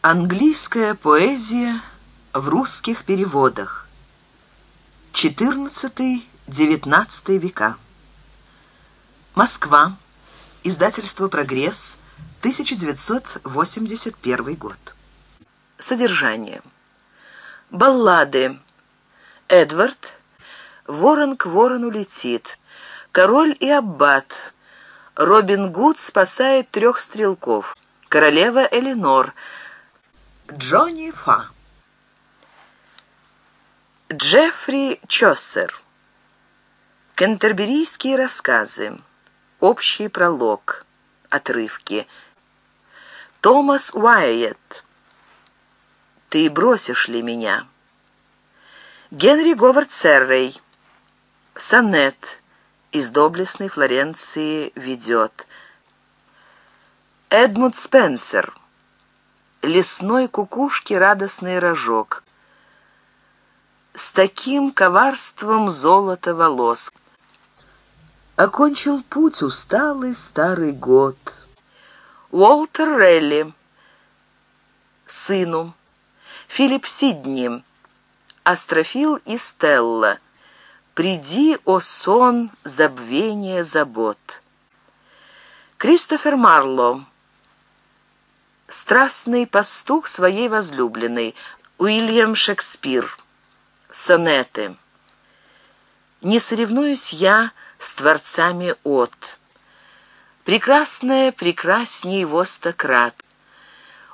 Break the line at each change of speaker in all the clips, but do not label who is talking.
Английская поэзия в русских переводах. XIV-XIX века. Москва. Издательство «Прогресс», 1981 год. Содержание. Баллады. Эдвард. Ворон к ворону летит. Король и аббат. Робин Гуд спасает трех стрелков. Королева Элинор. Джонни Фа. Джеффри Чосер. Кентерберийские рассказы. Общий пролог. Отрывки. Томас Уайетт. «Ты бросишь ли меня?» Генри Говард Серрей. Сонет. Из доблестной Флоренции ведет. Эдмунд Спенсер лесной кукушки радостный рожок. С таким коварством золото волос. Окончил путь усталый старый год. Уолтер Релли. Сыну. Филипп Сидни. Астрофил и Стелла. «Приди, о сон, забвение забот». Кристофер Марло. Страстный пастух своей возлюбленной. Уильям Шекспир. Сонеты. Не соревнуюсь я с творцами от. Прекрасное прекрасней его стократ.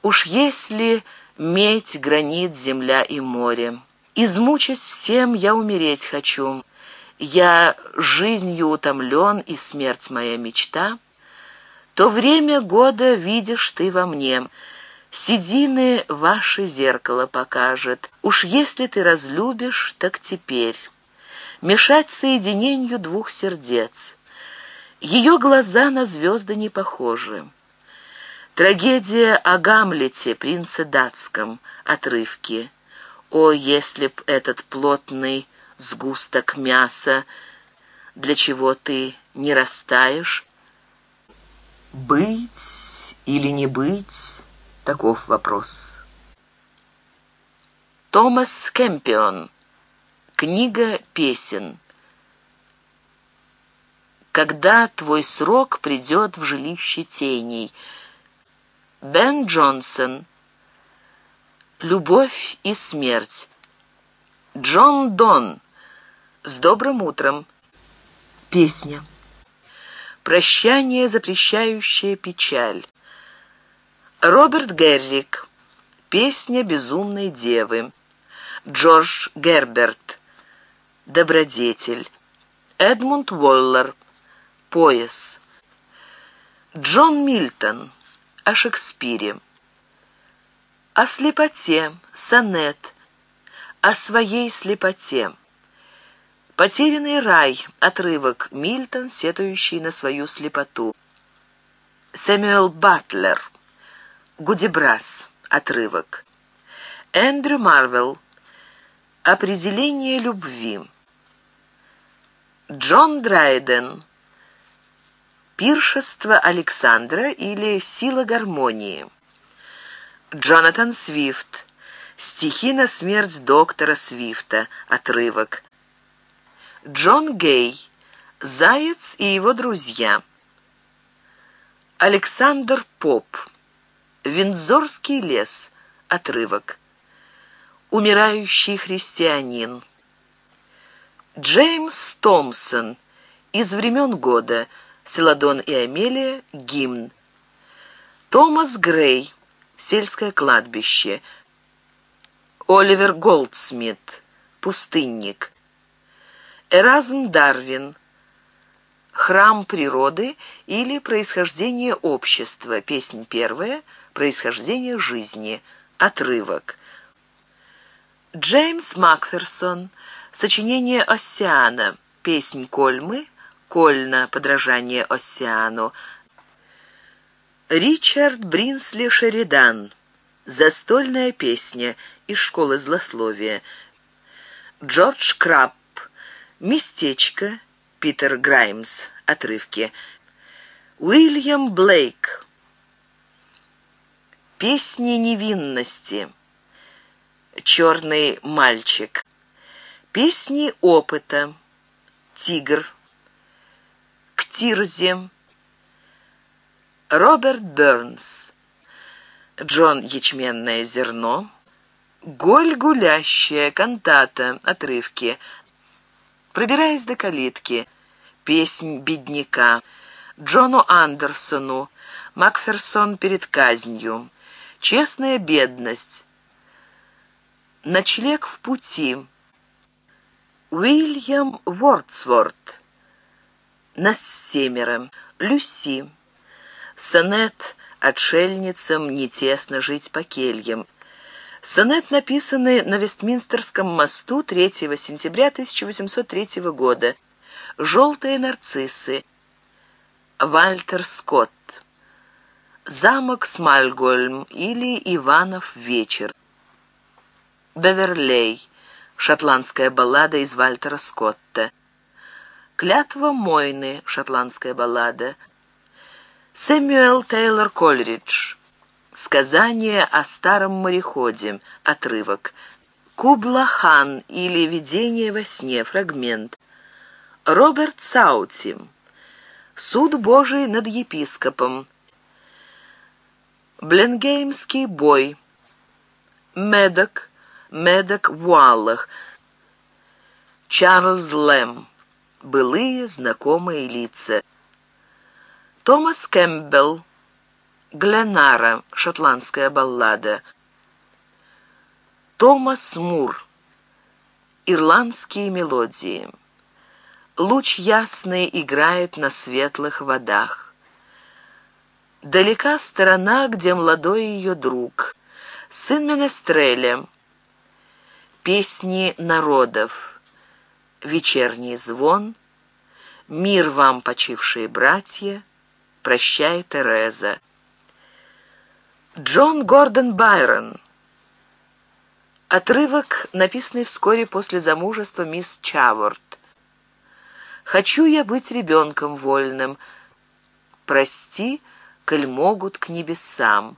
Уж если медь гранит земля и море. Измучась всем, я умереть хочу. Я жизнью утомлен, и смерть моя мечта — то время года видишь ты во мне. Седины ваше зеркало покажет. Уж если ты разлюбишь, так теперь. Мешать соединению двух сердец. Ее глаза на звезды не похожи. Трагедия о Гамлете, принце датском, отрывки. О, если б этот плотный сгусток мяса, для чего ты не растаешь, быть или не быть – таков вопрос. Томас Кэмпион. Книга песен. «Когда твой срок придет в жилище теней». Бен Джонсон. «Любовь и смерть». Джон Дон. «С добрым утром». Песня. «Прощание, запрещающее печаль». Роберт Геррик. Песня безумной девы. Джордж Герберт. Добродетель. Эдмунд Уоллер. Пояс. Джон Мильтон. О Шекспире. О слепоте. Сонет. О своей слепоте. «Потерянный рай» — отрывок Мильтон, сетующий на свою слепоту. Сэмюэл Батлер. «Гудибрас» — отрывок. Эндрю Марвел. «Определение любви». Джон Драйден. «Пиршество Александра» или «Сила гармонии». Джонатан Свифт. «Стихи на смерть доктора Свифта», отрывок. Джон Гей, Заяц и его друзья. Александр Поп. Виндзорский лес. Отрывок. Умирающий христианин. Джеймс Томпсон. Из времен года. Селадон и Амелия. Гимн. Томас Грей. Сельское кладбище. Оливер Голдсмит. Пустынник. Эразм Дарвин. Храм природы или происхождение общества. Песнь первая. Происхождение жизни. Отрывок. Джеймс Макферсон. Сочинение Оссиана. Песнь Кольмы. Кольна. Подражание Оссиану. Ричард Бринсли Шеридан. «Застольная песня» из школы злословия. Джордж Крабб местечко Питер Граймс, отрывки. Уильям Блейк. Песни невинности. Черный мальчик. Песни опыта. Тигр. К Тирзе. Роберт Бернс. Джон Ячменное зерно. Голь гулящая, кантата, отрывки. Пробираясь до калитки, песнь бедняка, Джону Андерсону, Макферсон перед казнью, честная бедность, ночлег в пути, Уильям Уордсворт, нас семеро, Люси, сонет «Отшельницам не тесно жить по кельям», Сонет, написанный на Вестминстерском мосту 3 сентября 1803 года. «Желтые нарциссы». Вальтер Скотт. «Замок Смальгольм» или «Иванов вечер». «Беверлей» — шотландская баллада из Вальтера Скотта. «Клятва Мойны» — шотландская баллада. Сэмюэл Тейлор Колридж — Сказание о старом мореходе. Отрывок. Кублахан или видение во сне. Фрагмент. Роберт Саути. Суд Божий над епископом. Бленгеймский бой. Медок. Медок в Уаллах. Чарльз Лэм. Былые знакомые лица. Томас Кэмпбелл. Гленара, шотландская баллада. Томас Мур, ирландские мелодии. Луч ясный играет на светлых водах. Далека сторона, где молодой ее друг. Сын Менестреля. Песни народов. Вечерний звон. Мир вам, почившие братья. Прощай, Тереза. Джон Гордон Байрон. Отрывок, написанный вскоре после замужества мисс Чаворт. «Хочу я быть ребенком вольным. Прости, коль могут к небесам.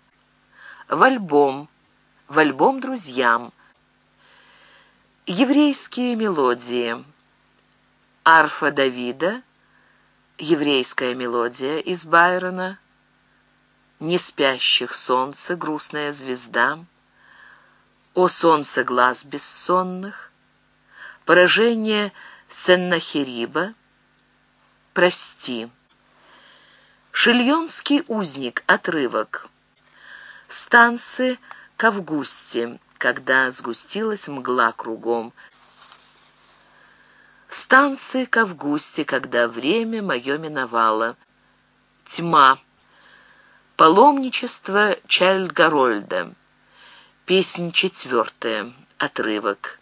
В альбом. В альбом друзьям. Еврейские мелодии. Арфа Давида. Еврейская мелодия из Байрона» не спящих солнце, грустная звезда, о солнце глаз бессонных, поражение Сеннахириба, прости. Шильонский узник, отрывок. Станцы к Августе, когда сгустилась мгла кругом. Станции к Августе, когда время мое миновало. Тьма. Паломничество Чальгарольда. Песнь четвертая. Отрывок.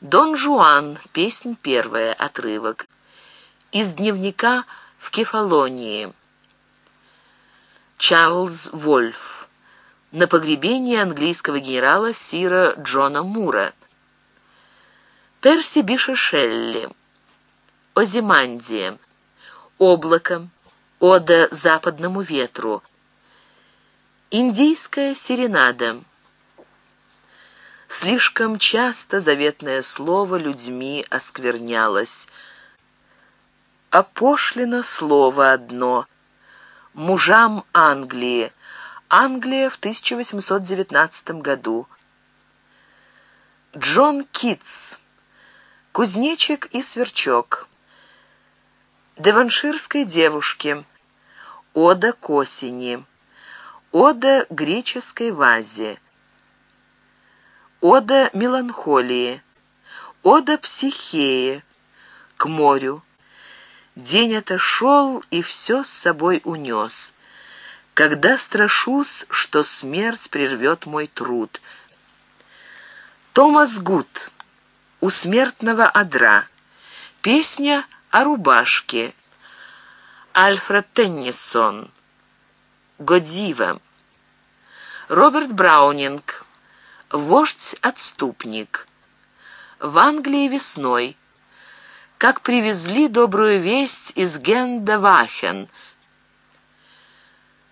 Дон Жуан. Песнь первая. Отрывок. Из дневника в Кефалонии. Чарльз Вольф. На погребении английского генерала Сира Джона Мура. Перси Биша Шелли. Озимандия. Облако. Ода западному ветру. Индийская серенада. Слишком часто заветное слово людьми осквернялось. Опошлено слово одно. Мужам Англии. Англия в 1819 году. Джон Китс. Кузнечик и сверчок. Деванширской девушке. Ода к осени. Ода греческой вазе. Ода меланхолии. Ода психеи. К морю. День отошел и все с собой унес. Когда страшусь, что смерть прервет мой труд. Томас Гуд. У смертного одра. Песня о рубашке. Альфред Теннисон. Годзива. Роберт Браунинг. Вождь-отступник. В Англии весной. Как привезли добрую весть из Гендавахен.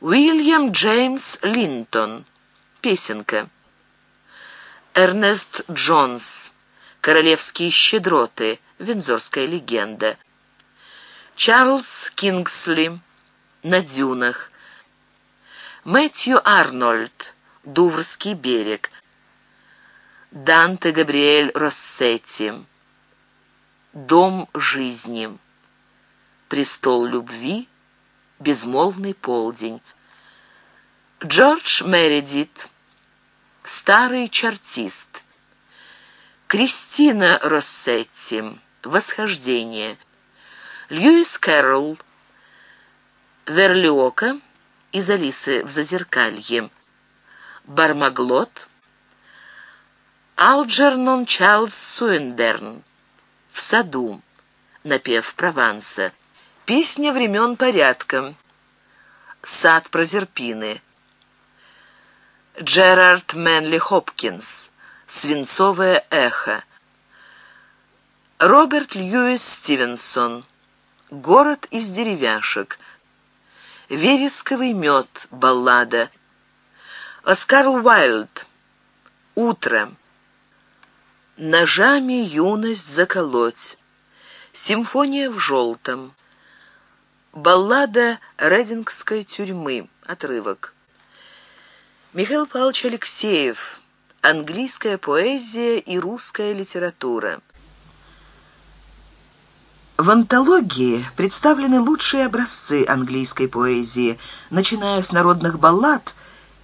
Уильям Джеймс Линтон. Песенка. Эрнест Джонс. Королевские щедроты. Вензорская легенда. Чарльз Кингсли «На дюнах», Мэтью Арнольд «Дуврский берег», Данте Габриэль Россетти. «Дом жизни», «Престол любви», «Безмолвный полдень», Джордж Мередит «Старый чартист», Кристина Россетти. «Восхождение», Льюис Кэрролл. Верлиока из Алисы в Зазеркалье. Бармаглот. Алджернон Чарльз Суинберн. В саду. Напев Прованса. Песня времен порядка. Сад Прозерпины. Джерард Мэнли Хопкинс. Свинцовое эхо. Роберт Льюис Стивенсон. Город из деревяшек. Вересковый мед. Баллада. Оскар Уайлд, Утро. Ножами юность заколоть. Симфония в желтом. Баллада Редингской тюрьмы. Отрывок. Михаил Павлович Алексеев. Английская поэзия и русская литература. В антологии представлены лучшие образцы английской поэзии, начиная с народных баллад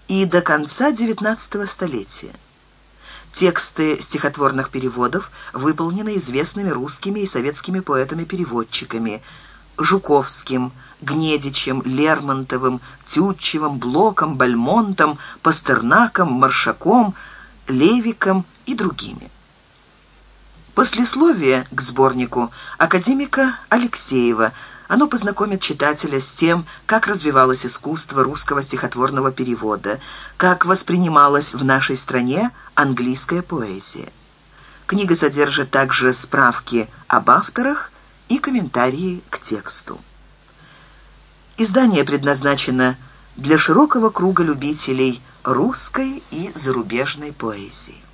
и до конца XIX столетия. Тексты стихотворных переводов выполнены известными русскими и советскими поэтами-переводчиками Жуковским, Гнедичем, Лермонтовым, Тютчевым, Блоком, Бальмонтом, Пастернаком, Маршаком, Левиком и другими. Послесловие к сборнику академика Алексеева. Оно познакомит читателя с тем, как развивалось искусство русского стихотворного перевода, как воспринималась в нашей стране английская поэзия. Книга содержит также справки об авторах и комментарии к тексту. Издание предназначено для широкого круга любителей русской и зарубежной поэзии.